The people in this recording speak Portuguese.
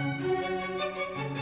Música